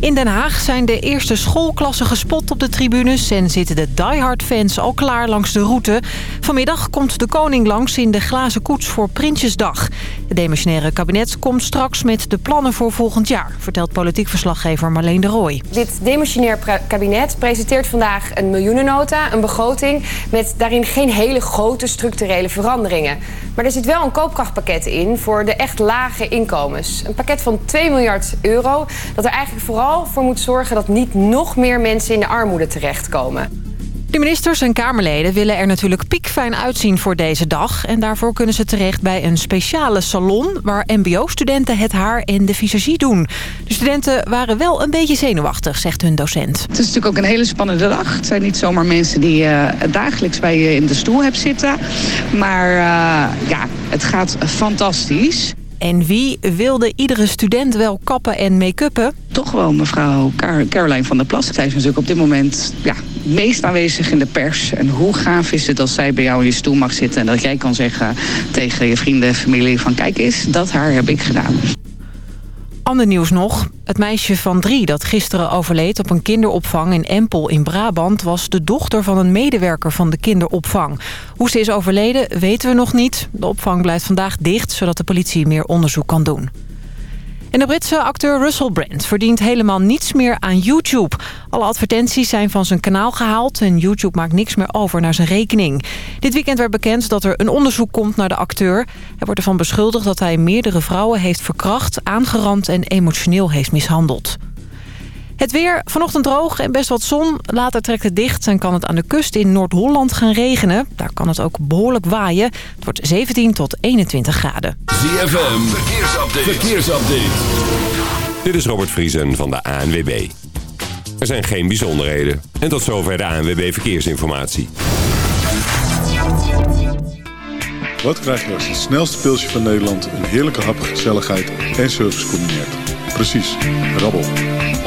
In Den Haag zijn de eerste schoolklassen gespot op de tribunes... en zitten de diehard-fans al klaar langs de route. Vanmiddag komt de koning langs in de glazen koets voor Prinsjesdag. Het demissionaire kabinet komt straks met de plannen voor volgend jaar... vertelt politiek verslaggever Marleen de Rooij. Dit demissionair kabinet presenteert vandaag een miljoenennota, een begroting... met daarin geen hele grote structurele veranderingen. Maar er zit wel een koopkrachtpakket in voor de echt lage inkomens. Een pakket van 2 miljard euro dat er eigenlijk vooral voor moet zorgen... dat niet nog meer mensen in de armoede terechtkomen. De ministers en Kamerleden willen er natuurlijk piekfijn uitzien voor deze dag. En daarvoor kunnen ze terecht bij een speciale salon... waar mbo-studenten het haar en de visagie doen. De studenten waren wel een beetje zenuwachtig, zegt hun docent. Het is natuurlijk ook een hele spannende dag. Het zijn niet zomaar mensen die je uh, dagelijks bij je in de stoel hebt zitten. Maar uh, ja, het gaat fantastisch. En wie wilde iedere student wel kappen en make-uppen? Toch wel mevrouw Car Caroline van der Plas. Zij is natuurlijk op dit moment ja, meest aanwezig in de pers. En hoe gaaf is het als zij bij jou in je stoel mag zitten... en dat jij kan zeggen tegen je vrienden en familie van... kijk eens, dat haar heb ik gedaan. Ander nieuws nog. Het meisje van drie dat gisteren overleed op een kinderopvang in Empel in Brabant... was de dochter van een medewerker van de kinderopvang. Hoe ze is overleden weten we nog niet. De opvang blijft vandaag dicht, zodat de politie meer onderzoek kan doen. En de Britse acteur Russell Brand verdient helemaal niets meer aan YouTube. Alle advertenties zijn van zijn kanaal gehaald en YouTube maakt niks meer over naar zijn rekening. Dit weekend werd bekend dat er een onderzoek komt naar de acteur. Hij wordt ervan beschuldigd dat hij meerdere vrouwen heeft verkracht, aangerand en emotioneel heeft mishandeld. Het weer, vanochtend droog en best wat zon. Later trekt het dicht en kan het aan de kust in Noord-Holland gaan regenen. Daar kan het ook behoorlijk waaien. Het wordt 17 tot 21 graden. ZFM, verkeersupdate. verkeersupdate. Dit is Robert Vriesen van de ANWB. Er zijn geen bijzonderheden. En tot zover de ANWB Verkeersinformatie. Wat krijg je als het snelste pilsje van Nederland... een heerlijke hap, gezelligheid en service combineert? Precies, rabbel.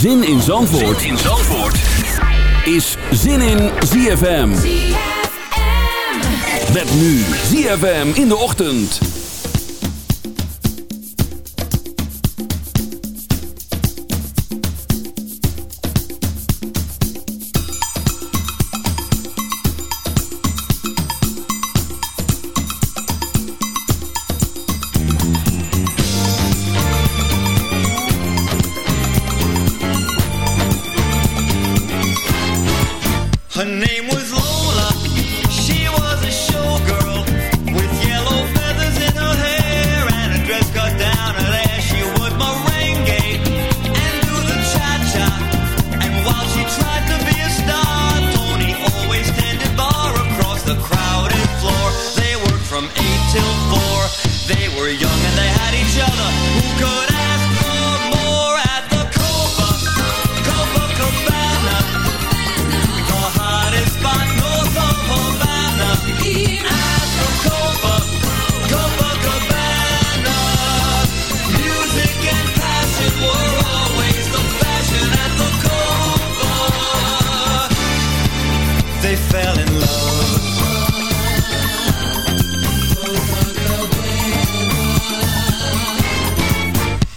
Zin in Zandvoort, zin in Zandvoort. is Zin in ZFM. ZFM. Met nu ZFM in de ochtend. were young and they had each other. Who could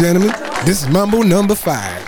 and gentlemen, this is Mumble number five.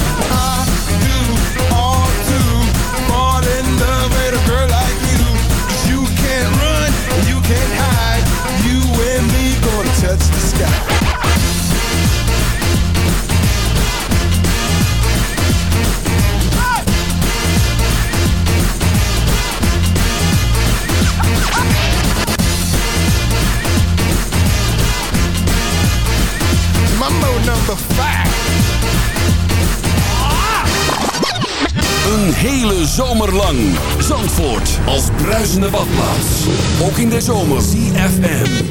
Mambo number 5. Een hele zomer lang. Zandvoort als bruisende badplaats. Ook in de zomer. CFM.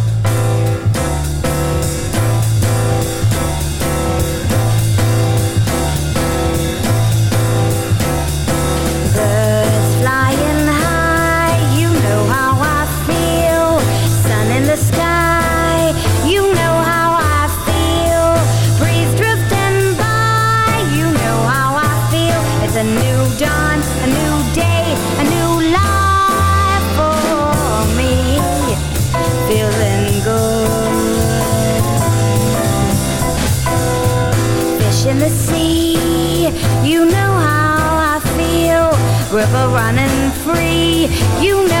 You know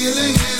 feeling is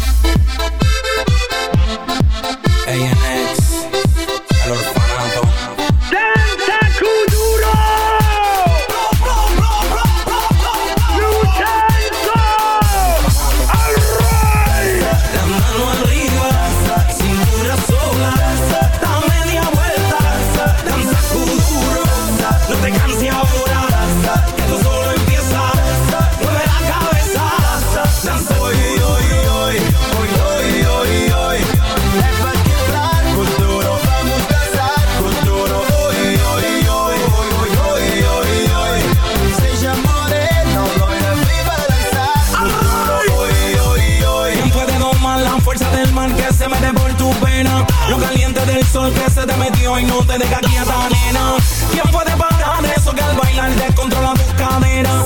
sol que se te metió y no te deja quieta, nena. ¿Quién puede parar eso que al bailar descontrola tus caderas?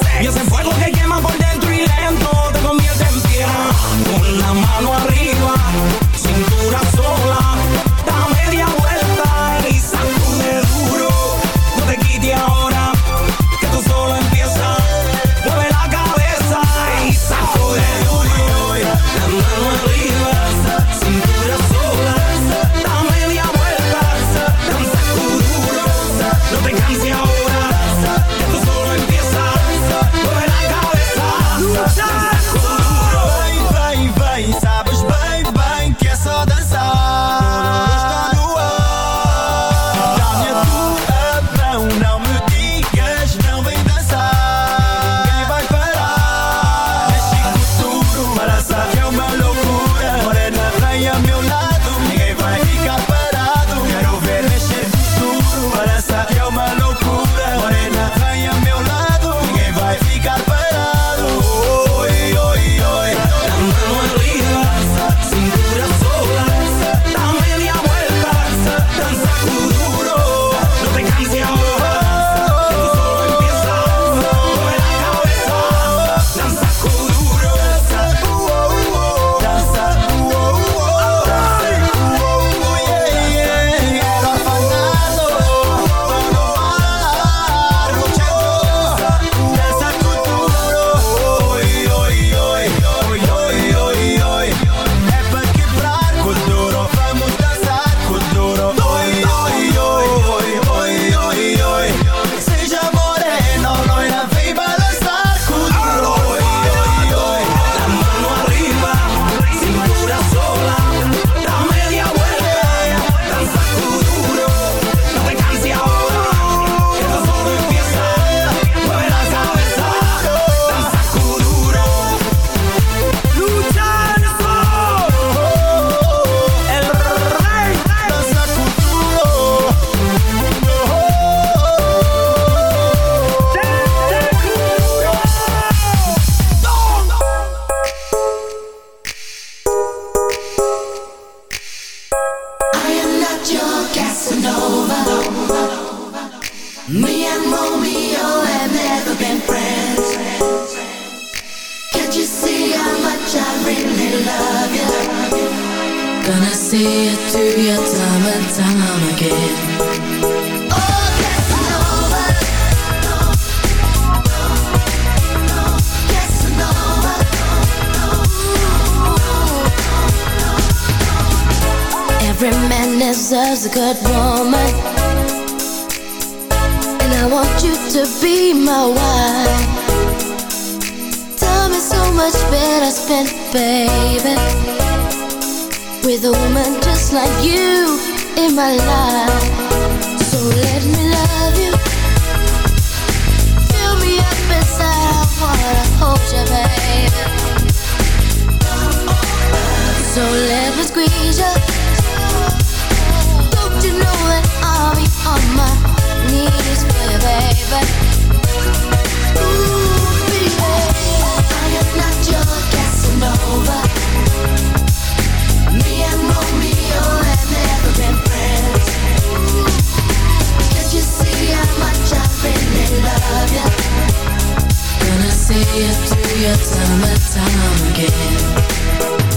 me to your summertime again.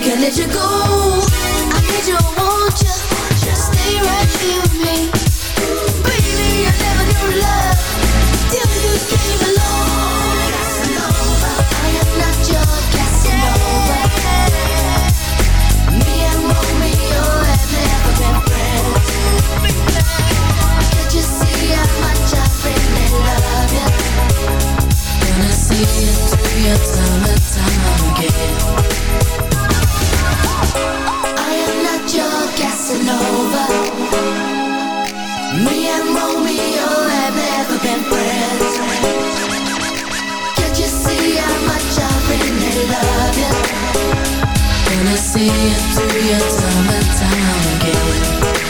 Can't let you go. See you through your time and time again.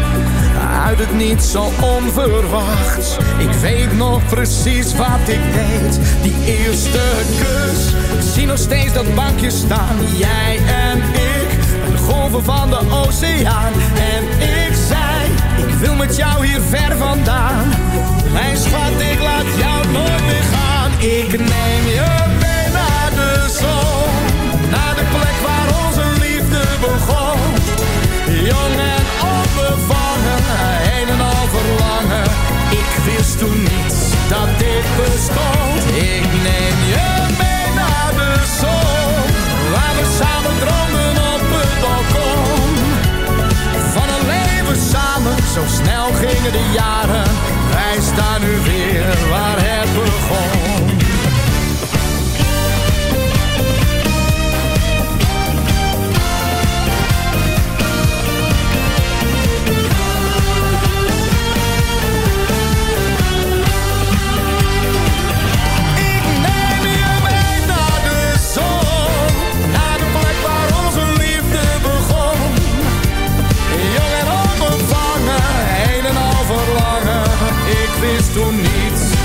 Uit het niet zo onverwachts. Ik weet nog precies wat ik deed. Die eerste kus. Ik zie nog steeds dat bankje staan. Jij en ik. De golven van de oceaan. En ik zei, ik wil met jou hier ver vandaan. Mijn schat, ik laat jou nooit meer gaan. Ik neem gingen de jaren. Wij staan nu weer waar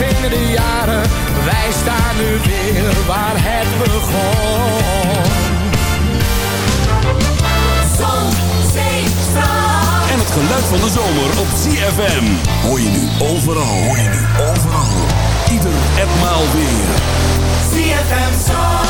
gingen de jaren. Wij staan nu weer waar het begon. Zon, zee, En het geluid van de zomer op CFM. Hoor je nu overal. Hoor je nu overal. Ieder etmaal weer. CFM Zandvoort.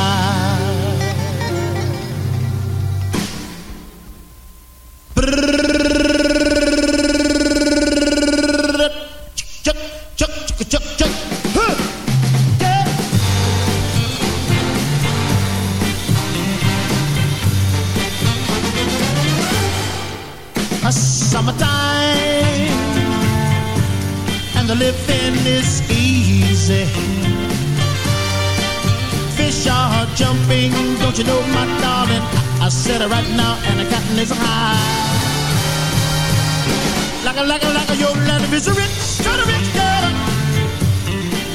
is a rich, rich girl.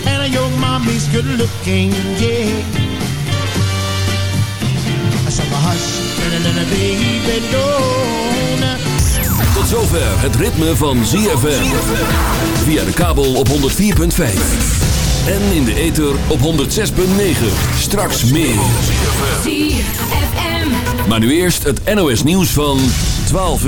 And mommy's looking, Tot zover het ritme van ZFM. Via de kabel op 104.5. En in de ether op 106.9. Straks meer. ZFM. Maar nu eerst het NOS nieuws van 12 uur.